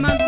mandar.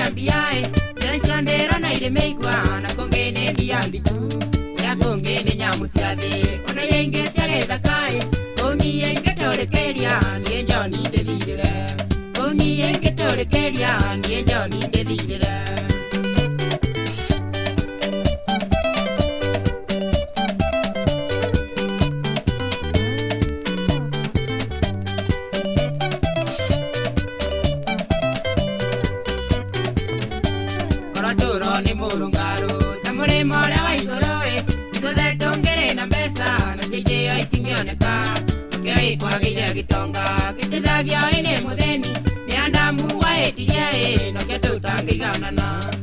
ya biae eh. Jana sandera na ile meikwa Ona konge ne dia ndiku Ona konge ne nyamusiathi Ona yenge siale zakai eh. Koni yenge torekeria Niye njoni ndethirire Koni yenge torekeria Niye njoni ndethirire maturo ni b u r u n g a r u namulimo lia w a i g u r u e i t u t h e t u n g i r i na mbesa na sitio itingioneka ukioikwagile gitonga k i t i t a g i o ini mutheni niandamu waitilie nokyo t u t a n g i g a n a n a n a